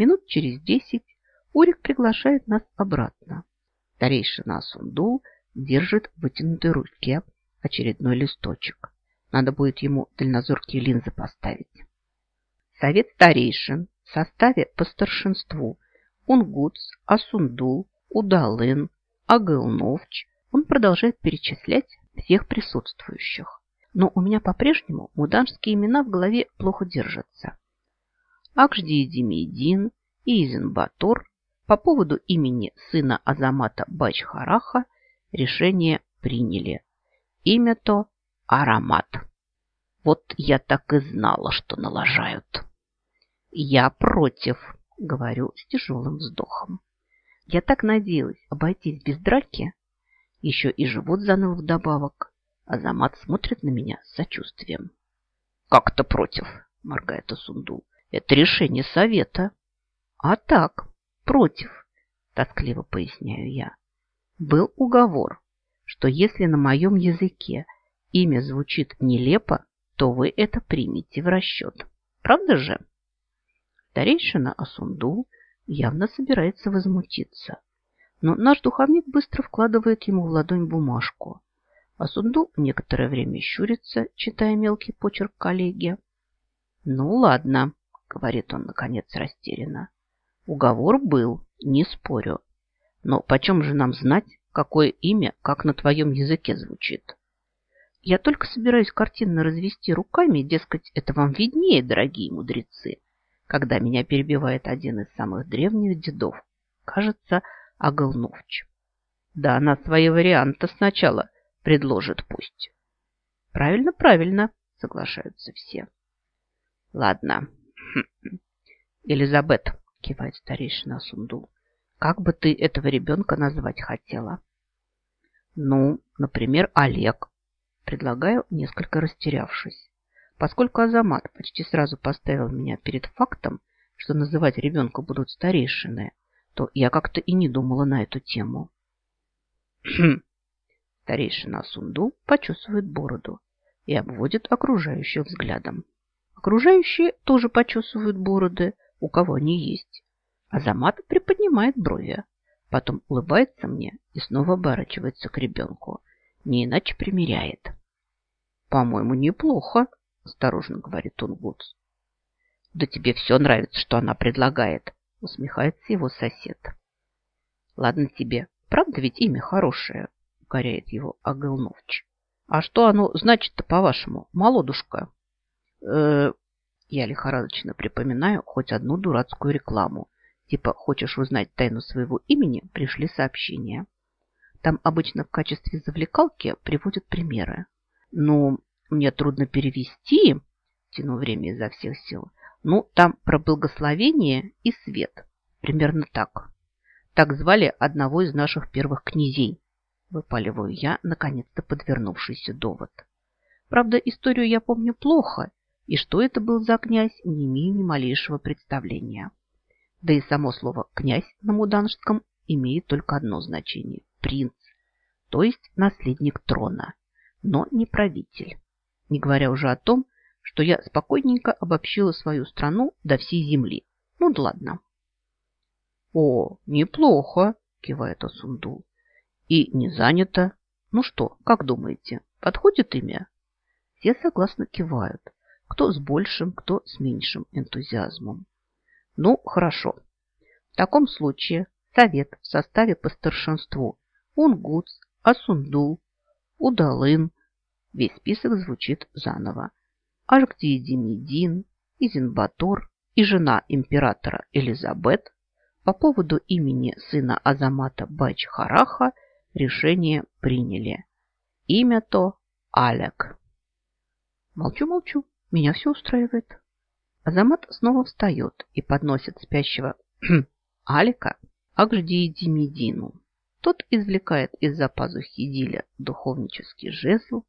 Минут через десять Урик приглашает нас обратно. Старейшина Сундул держит в вытянутой руке очередной листочек. Надо будет ему дальнозоркие линзы поставить. Совет старейшин в составе по старшинству Унгутс, Асундул, Удалын, Агылновч. Он продолжает перечислять всех присутствующих. Но у меня по-прежнему муданские имена в голове плохо держатся. Акжди Демидин и Изенбатор по поводу имени сына Азамата Бачхараха решение приняли. Имя то Аромат. Вот я так и знала, что налажают. Я против, говорю с тяжелым вздохом. Я так надеялась обойтись без драки. Еще и живот заныл вдобавок. Азамат смотрит на меня с сочувствием. Как то против, моргает Асундул. Это решение совета. А так, против, тоскливо поясняю я. Был уговор, что если на моем языке имя звучит нелепо, то вы это примете в расчет. Правда же? Старейшина Асунду явно собирается возмутиться. Но наш духовник быстро вкладывает ему в ладонь бумажку. Асунду некоторое время щурится, читая мелкий почерк коллеги. «Ну, ладно», — говорит он, наконец, растерянно. «Уговор был, не спорю. Но почем же нам знать, какое имя, как на твоем языке звучит?» Я только собираюсь картинно развести руками, дескать, это вам виднее, дорогие мудрецы, когда меня перебивает один из самых древних дедов, кажется, Агалновч. Да, она свои варианты сначала предложит пусть. Правильно, правильно, соглашаются все. Ладно. Элизабет, кивает старейшина Сундул, как бы ты этого ребенка назвать хотела? Ну, например, Олег, предлагаю, несколько растерявшись. Поскольку Азамат почти сразу поставил меня перед фактом, что называть ребенка будут старейшины, то я как-то и не думала на эту тему. Хм. Старейшина Сунду почесывает бороду и обводит окружающих взглядом. Окружающие тоже почесывают бороды, у кого они есть. Азамат приподнимает брови, потом улыбается мне и снова оборачивается к ребенку, не иначе примеряет. По-моему, неплохо, осторожно говорит он Вудс. Да тебе все нравится, что она предлагает, усмехается его сосед. Ладно тебе, правда ведь имя хорошее, укоряет его Агылновч. А что оно значит-то, по-вашему, молодушка? Э, я лихорадочно припоминаю хоть одну дурацкую рекламу. Типа, хочешь узнать тайну своего имени, пришли сообщения. Там обычно в качестве завлекалки приводят примеры. Ну, мне трудно перевести, тяну время изо всех сил. Ну, там про благословение и свет. Примерно так. Так звали одного из наших первых князей. Выпаливаю я, наконец-то подвернувшийся довод. Правда, историю я помню плохо, и что это был за князь, не имею ни малейшего представления. Да и само слово «князь» на муданском имеет только одно значение – принц, то есть наследник трона, но не правитель не говоря уже о том, что я спокойненько обобщила свою страну до всей земли. Ну да ладно. О, неплохо, кивает Асундул. И не занято. Ну что, как думаете, подходит имя? Все согласно кивают. Кто с большим, кто с меньшим энтузиазмом. Ну, хорошо. В таком случае совет в составе по старшинству Унгутс, Асундул, Удалын, Весь список звучит заново. Арктий Демидин, Изенбатор и жена императора Элизабет по поводу имени сына Азамата Бач-Хараха решение приняли. Имя то Алек. Молчу-молчу, меня все устраивает. Азамат снова встает и подносит спящего Алика Агжди Демидину. Тот извлекает из-за пазухи Диля духовнический жезл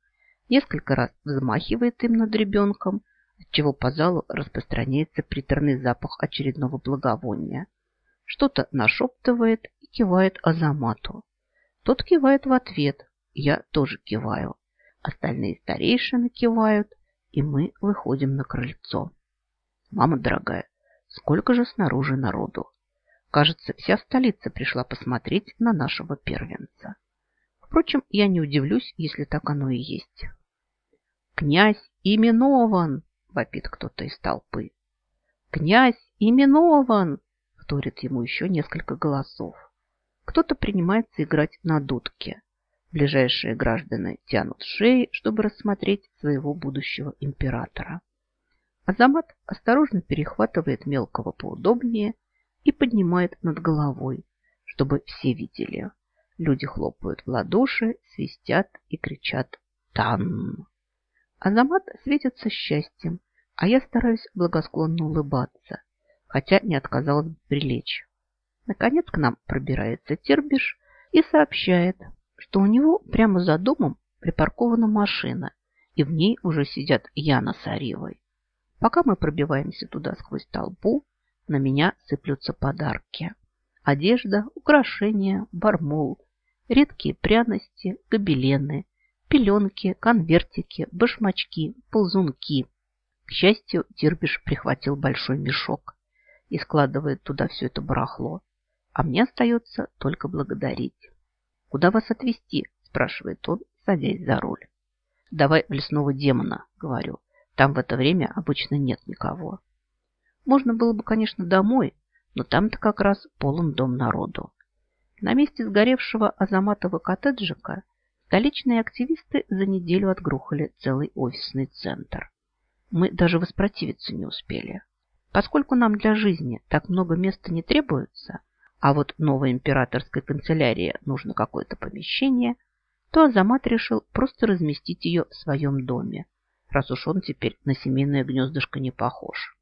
несколько раз взмахивает им над ребенком, отчего по залу распространяется приторный запах очередного благовония. Что-то нашептывает и кивает Азамату. Тот кивает в ответ, я тоже киваю. Остальные старейшины кивают, и мы выходим на крыльцо. Мама дорогая, Сколько же снаружи народу. Кажется, вся столица пришла посмотреть на нашего первенца. Впрочем, я не удивлюсь, если так оно и есть. «Князь именован!» – вопит кто-то из толпы. «Князь именован!» – вторит ему еще несколько голосов. Кто-то принимается играть на дудке. Ближайшие граждане тянут шеи, чтобы рассмотреть своего будущего императора. Азамат осторожно перехватывает мелкого поудобнее и поднимает над головой, чтобы все видели. Люди хлопают в ладоши, свистят и кричат «Тан!». Азамат светится счастьем, а я стараюсь благосклонно улыбаться, хотя не отказалась бы прилечь. Наконец к нам пробирается Тербиш и сообщает, что у него прямо за домом припаркована машина, и в ней уже сидят Яна с Аривой. Пока мы пробиваемся туда сквозь толпу, на меня сыплются подарки. Одежда, украшения, бармол, редкие пряности, гобелены, пеленки, конвертики, башмачки, ползунки. К счастью, Дирбиш прихватил большой мешок и складывает туда все это барахло. А мне остается только благодарить. «Куда вас отвезти?» – спрашивает он, садясь за руль. «Давай в лесного демона», – говорю. «Там в это время обычно нет никого». Можно было бы, конечно, домой, но там-то как раз полон дом народу. На месте сгоревшего Азаматова коттеджика столичные активисты за неделю отгрохали целый офисный центр. Мы даже воспротивиться не успели. Поскольку нам для жизни так много места не требуется, а вот новой императорской канцелярии нужно какое-то помещение, то Азамат решил просто разместить ее в своем доме, раз уж он теперь на семейное гнездышко не похож.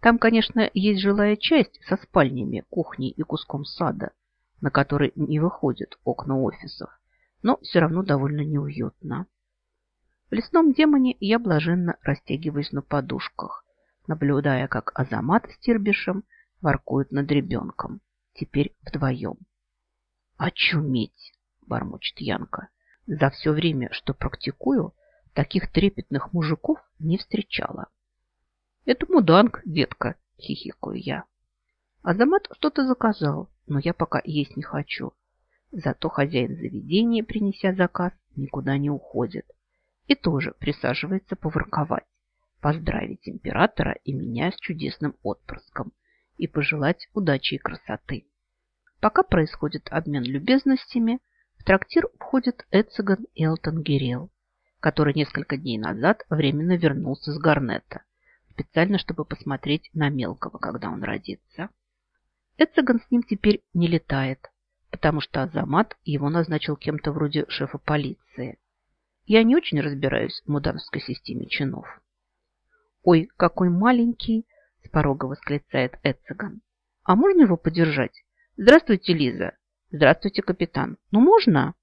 Там, конечно, есть жилая часть со спальнями, кухней и куском сада, на который не выходят окна офисов, но все равно довольно неуютно. В лесном демоне я блаженно растягиваюсь на подушках, наблюдая, как Азамат с Тирбишем воркуют над ребенком, теперь вдвоем. «Очуметь!» – бормочет Янка. «За все время, что практикую, таких трепетных мужиков не встречала». «Это муданг, детка!» – хихикаю я. Азамат что-то заказал, но я пока есть не хочу. Зато хозяин заведения, принеся заказ, никуда не уходит. И тоже присаживается поворковать, поздравить императора и меня с чудесным отпрыском и пожелать удачи и красоты. Пока происходит обмен любезностями, в трактир входит Эциган Элтон Гирел, который несколько дней назад временно вернулся с Гарнета специально, чтобы посмотреть на мелкого, когда он родится. Эцеган с ним теперь не летает, потому что Азамат его назначил кем-то вроде шефа полиции. Я не очень разбираюсь в мудановской системе чинов. «Ой, какой маленький!» – с порога восклицает Эцеган. «А можно его подержать? Здравствуйте, Лиза!» «Здравствуйте, капитан! Ну, можно?»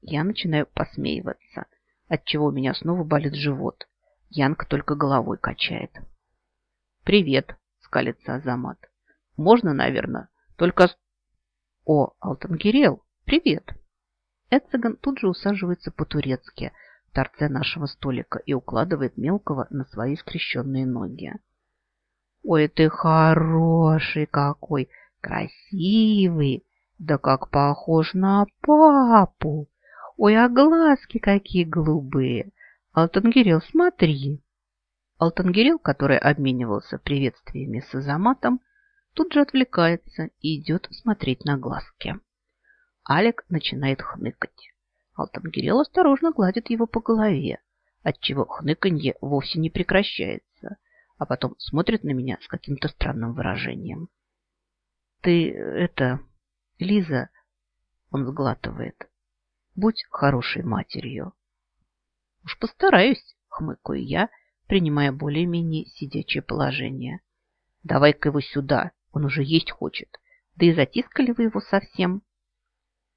Я начинаю посмеиваться, отчего у меня снова болит живот. Янка только головой качает. «Привет», — скалится Азамат. «Можно, наверное, только...» «О, Алтангирел, привет!» Эцеган тут же усаживается по-турецки в торце нашего столика и укладывает мелкого на свои скрещенные ноги. «Ой, ты хороший какой! Красивый! Да как похож на папу! Ой, а глазки какие голубые! Алтангирел, смотри!» Алтангирел, который обменивался приветствиями с Азаматом, тут же отвлекается и идет смотреть на глазки. Алик начинает хныкать. Алтангирел осторожно гладит его по голове, отчего хныканье вовсе не прекращается, а потом смотрит на меня с каким-то странным выражением. «Ты это... Лиза...» Он сглатывает. «Будь хорошей матерью». «Уж постараюсь», — хмыкаю я, принимая более-менее сидячее положение. «Давай-ка его сюда, он уже есть хочет. Да и затискали вы его совсем».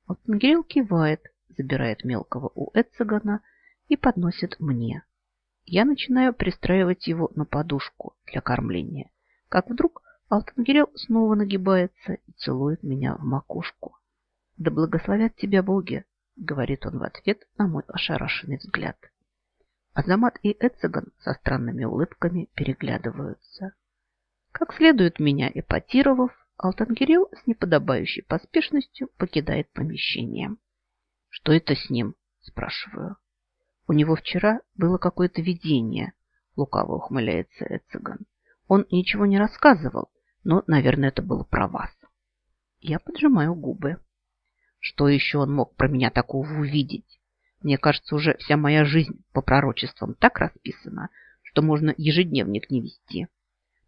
Вот Ангерил кивает, забирает мелкого у Эцегана и подносит мне. Я начинаю пристраивать его на подушку для кормления, как вдруг Алтангирел снова нагибается и целует меня в макушку. «Да благословят тебя боги!» — говорит он в ответ на мой ошарашенный взгляд. Азамат и Эцеган со странными улыбками переглядываются. Как следует меня эпатировав, Алтангирел с неподобающей поспешностью покидает помещение. «Что это с ним?» – спрашиваю. «У него вчера было какое-то видение», – лукаво ухмыляется Эциган. «Он ничего не рассказывал, но, наверное, это было про вас». Я поджимаю губы. Что еще он мог про меня такого увидеть? Мне кажется, уже вся моя жизнь по пророчествам так расписана, что можно ежедневник не вести.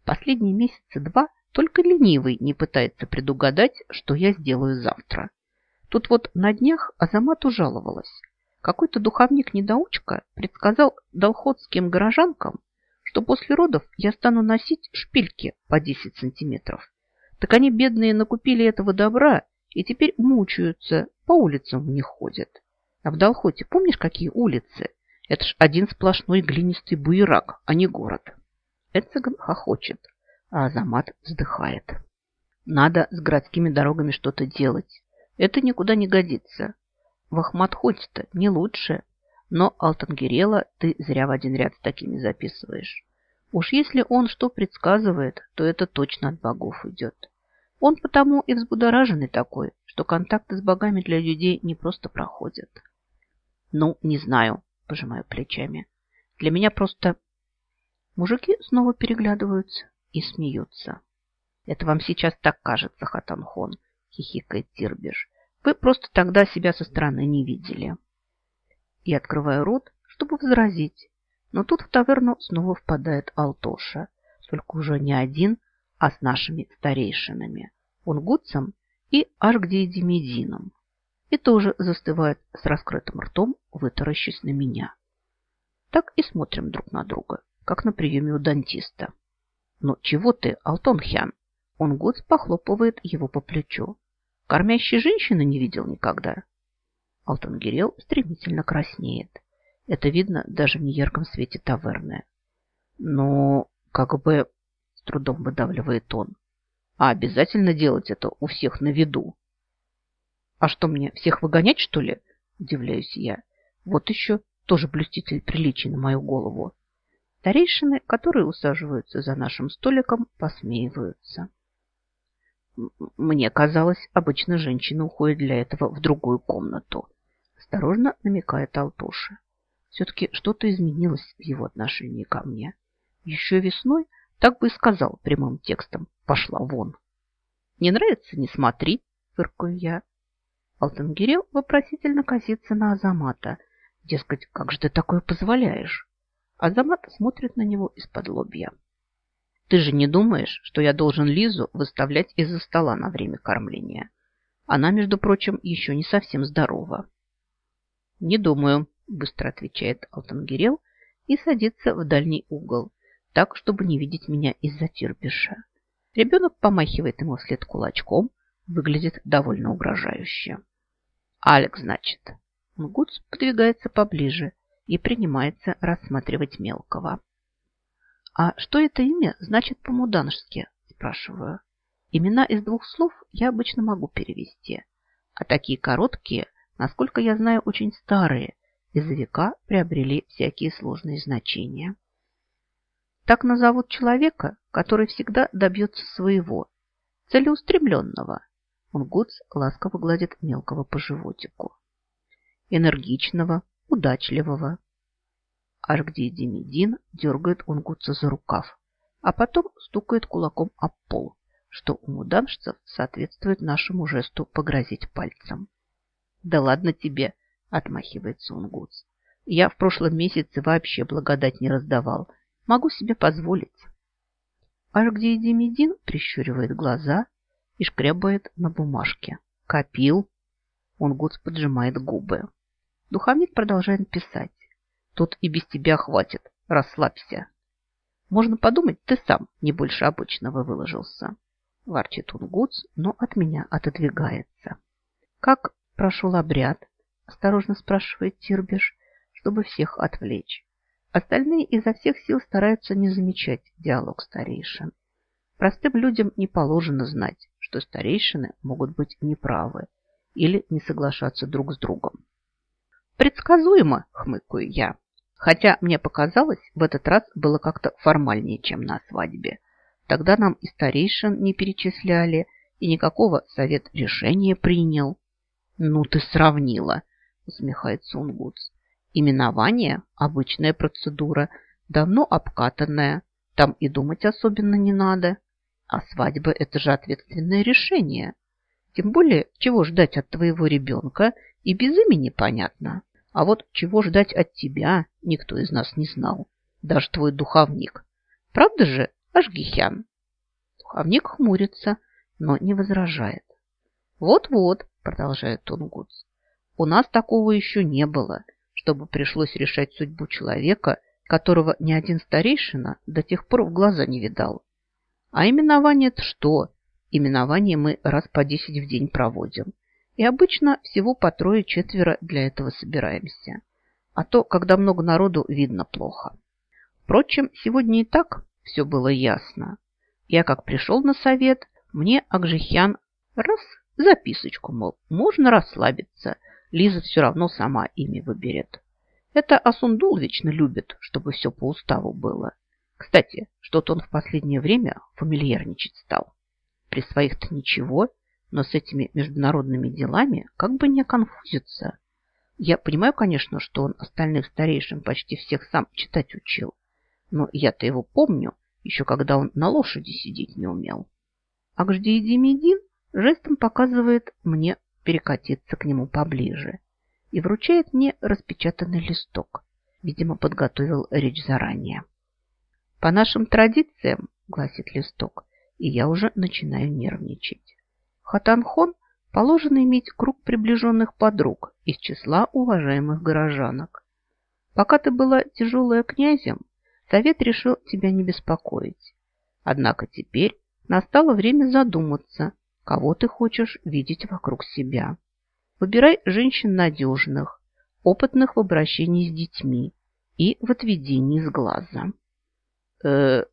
Последние месяцы два только ленивый не пытается предугадать, что я сделаю завтра. Тут вот на днях Азамат ужаловалась. Какой-то духовник-недоучка предсказал долходским горожанкам, что после родов я стану носить шпильки по 10 сантиметров. Так они, бедные, накупили этого добра и теперь мучаются, по улицам не ходят. А в Долхоте помнишь, какие улицы? Это ж один сплошной глинистый буерак, а не город. Эцеган хохочет а Азамат вздыхает. Надо с городскими дорогами что-то делать. Это никуда не годится. В Ахматхоте-то не лучше. Но Алтангерела ты зря в один ряд с такими записываешь. Уж если он что предсказывает, то это точно от богов идет. Он потому и взбудораженный такой, что контакты с богами для людей не просто проходят. Ну, не знаю, пожимаю плечами. Для меня просто... Мужики снова переглядываются и смеются. Это вам сейчас так кажется, Хатанхон, хихикает Тирбиш. Вы просто тогда себя со стороны не видели. И открываю рот, чтобы возразить. Но тут в таверну снова впадает Алтоша. Только уже не один, а с нашими старейшинами. Унгутцем и Ашгдиедимедином. И тоже застывает с раскрытым ртом, вытаращись на меня. Так и смотрим друг на друга, как на приеме у дантиста. «Ну чего ты, Алтонхян?» Он год похлопывает его по плечу. «Кормящей женщины не видел никогда». Алтангирел стремительно краснеет. Это видно даже в неярком свете таверны. Но как бы с трудом выдавливает он. А обязательно делать это у всех на виду. А что мне, всех выгонять, что ли? Удивляюсь я. Вот еще тоже блюститель приличий на мою голову. Старейшины, которые усаживаются за нашим столиком, посмеиваются. Мне казалось, обычно женщины уходят для этого в другую комнату. Осторожно намекает Алтоша. Все-таки что-то изменилось в его отношении ко мне. Еще весной так бы и сказал прямым текстом «пошла вон». «Не нравится? Не смотри», – фыркаю я. Алтангирел вопросительно косится на Азамата. Дескать, как же ты такое позволяешь? Азамат смотрит на него из-под лобья. Ты же не думаешь, что я должен Лизу выставлять из-за стола на время кормления? Она, между прочим, еще не совсем здорова. Не думаю, быстро отвечает Алтангирел и садится в дальний угол, так, чтобы не видеть меня из-за тирбиша. Ребенок помахивает ему вслед кулачком, выглядит довольно угрожающе. Алекс, значит. Гудс подвигается поближе – и принимается рассматривать мелкого. «А что это имя значит по-муданжски?» – спрашиваю. Имена из двух слов я обычно могу перевести, а такие короткие, насколько я знаю, очень старые, из-за века приобрели всякие сложные значения. Так назовут человека, который всегда добьется своего, целеустремленного. Он Гудс ласково гладит мелкого по животику. Энергичного, удачливого. Аж где Демидин дергает Унгутса за рукав, а потом стукает кулаком об пол, что у муданшцев соответствует нашему жесту погрозить пальцем. «Да ладно тебе!» – отмахивается Унгутс. «Я в прошлом месяце вообще благодать не раздавал. Могу себе позволить». Аж где Демидин прищуривает глаза и шкрябает на бумажке. «Копил?» Унгутс поджимает губы. Духовник продолжает писать. Тут и без тебя хватит. Расслабься. Можно подумать, ты сам не больше обычного выложился. Ворчит он Гуц, но от меня отодвигается. Как прошел обряд? Осторожно спрашивает Тирбиш, чтобы всех отвлечь. Остальные изо всех сил стараются не замечать диалог старейшин. Простым людям не положено знать, что старейшины могут быть неправы или не соглашаться друг с другом. Предсказуемо, хмыкаю я. Хотя мне показалось, в этот раз было как-то формальнее, чем на свадьбе. Тогда нам и старейшин не перечисляли, и никакого совет решения принял. Ну ты сравнила, усмехается Унгутс. Именование – обычная процедура, давно обкатанная. Там и думать особенно не надо. А свадьба – это же ответственное решение. Тем более, чего ждать от твоего ребенка и без имени понятно. А вот чего ждать от тебя никто из нас не знал. Даже твой духовник. Правда же, Ашгихян? Духовник хмурится, но не возражает. Вот-вот, продолжает Тунгутс, у нас такого еще не было, чтобы пришлось решать судьбу человека, которого ни один старейшина до тех пор в глаза не видал. А именование-то что? Именование мы раз по десять в день проводим. И обычно всего по трое-четверо для этого собираемся. А то, когда много народу, видно плохо. Впрочем, сегодня и так все было ясно. Я как пришел на совет, мне Акжихян раз записочку, мол, можно расслабиться. Лиза все равно сама ими выберет. Это Асундул вечно любит, чтобы все по уставу было. Кстати, что-то он в последнее время фамильярничать стал. При своих-то ничего, но с этими международными делами как бы не конфузится. Я понимаю, конечно, что он остальных старейшин почти всех сам читать учил, но я-то его помню, еще когда он на лошади сидеть не умел. А Гждиедимидин жестом показывает мне перекатиться к нему поближе и вручает мне распечатанный листок. Видимо, подготовил речь заранее. По нашим традициям, гласит листок, и я уже начинаю нервничать. Хатанхон положено иметь круг приближенных подруг из числа уважаемых горожанок. Пока ты была тяжелая князем, совет решил тебя не беспокоить. Однако теперь настало время задуматься, кого ты хочешь видеть вокруг себя. Выбирай женщин надежных, опытных в обращении с детьми и в отведении с глаза. э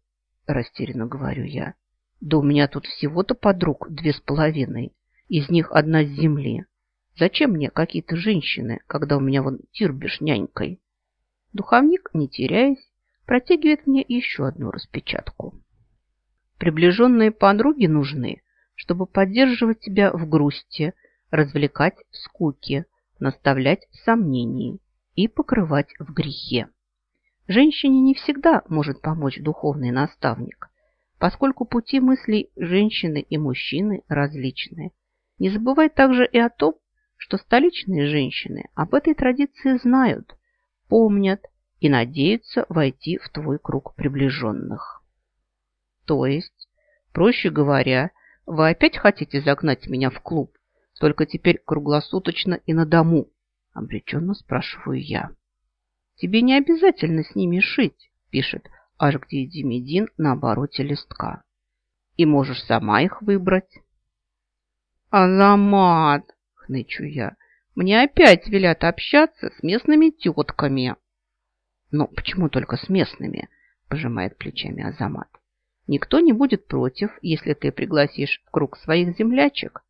растерянно говорю я. Да у меня тут всего-то подруг две с половиной, из них одна с земли. Зачем мне какие-то женщины, когда у меня вон Тирбиш нянькой? Духовник, не теряясь, протягивает мне еще одну распечатку. Приближенные подруги нужны, чтобы поддерживать тебя в грусти, развлекать в скуке, наставлять в сомнении и покрывать в грехе. Женщине не всегда может помочь духовный наставник, поскольку пути мыслей женщины и мужчины различны. Не забывай также и о том, что столичные женщины об этой традиции знают, помнят и надеются войти в твой круг приближенных. То есть, проще говоря, вы опять хотите загнать меня в клуб, только теперь круглосуточно и на дому? Обреченно спрашиваю я. Тебе не обязательно с ними шить, пишет Ашгди Демидин на обороте листка. И можешь сама их выбрать. Азамат, хнычу я, мне опять велят общаться с местными тетками. «Ну, почему только с местными?» – пожимает плечами Азамат. «Никто не будет против, если ты пригласишь в круг своих землячек.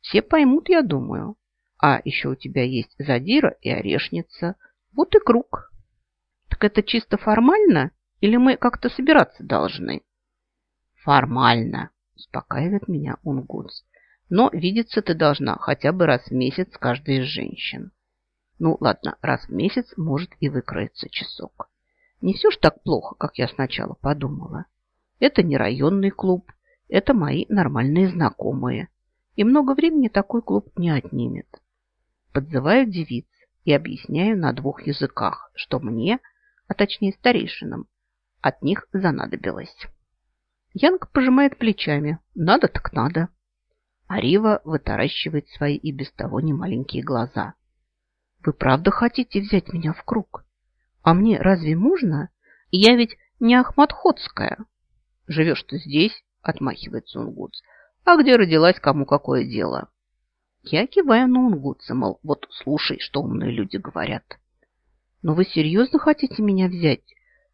Все поймут, я думаю. А еще у тебя есть задира и орешница. Вот и круг». «Так это чисто формально или мы как-то собираться должны?» «Формально», – успокаивает меня Унгутс. «Но видеться ты должна хотя бы раз в месяц с каждой из женщин». Ну, ладно, раз в месяц может и выкроется часок. Не все ж так плохо, как я сначала подумала. Это не районный клуб, это мои нормальные знакомые. И много времени такой клуб не отнимет. Подзываю девиц и объясняю на двух языках, что мне, а точнее старейшинам, от них занадобилось. Янка пожимает плечами. Надо так надо. Арива вытаращивает свои и без того немаленькие глаза. Вы правда хотите взять меня в круг? А мне разве можно? Я ведь не Ахматходская. Живешь ты здесь, отмахивается Унгутс. А где родилась, кому какое дело? Я киваю на Унгутса, мол, вот слушай, что умные люди говорят. Но вы серьезно хотите меня взять?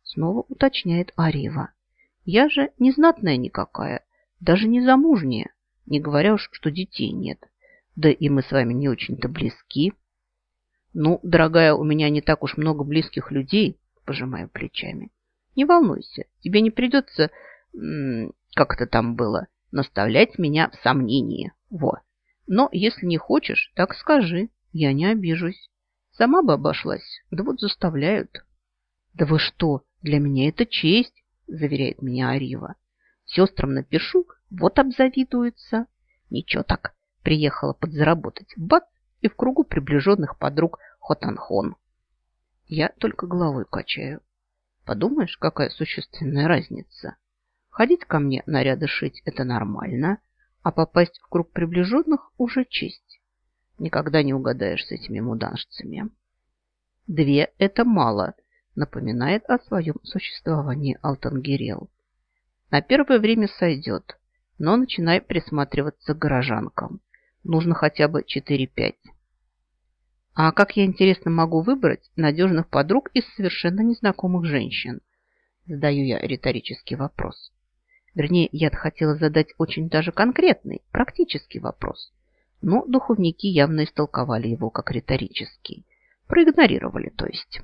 Снова уточняет Арива. Я же не знатная никакая, даже не замужняя, не говоря уж, что детей нет. Да и мы с вами не очень-то близки. Ну, дорогая, у меня не так уж много близких людей, пожимаю плечами. Не волнуйся, тебе не придется как это там было, наставлять меня в сомнении. Во. Но если не хочешь, так скажи, я не обижусь. Сама бы обошлась, да вот заставляют. Да вы что, для меня это честь, заверяет меня Арива. Сестрам напишу, вот обзавидуются. Ничего так, приехала подзаработать. Бац, и в кругу приближенных подруг Хотанхон. Я только головой качаю. Подумаешь, какая существенная разница. Ходить ко мне наряды шить – это нормально, а попасть в круг приближенных – уже честь. Никогда не угадаешь с этими муданшцами. Две – это мало, напоминает о своем существовании Алтангерел. На первое время сойдет, но начинай присматриваться к горожанкам. Нужно хотя бы 4-5. А как я, интересно, могу выбрать надежных подруг из совершенно незнакомых женщин? Задаю я риторический вопрос. Вернее, я хотела задать очень даже конкретный, практический вопрос. Но духовники явно истолковали его как риторический. Проигнорировали, то есть.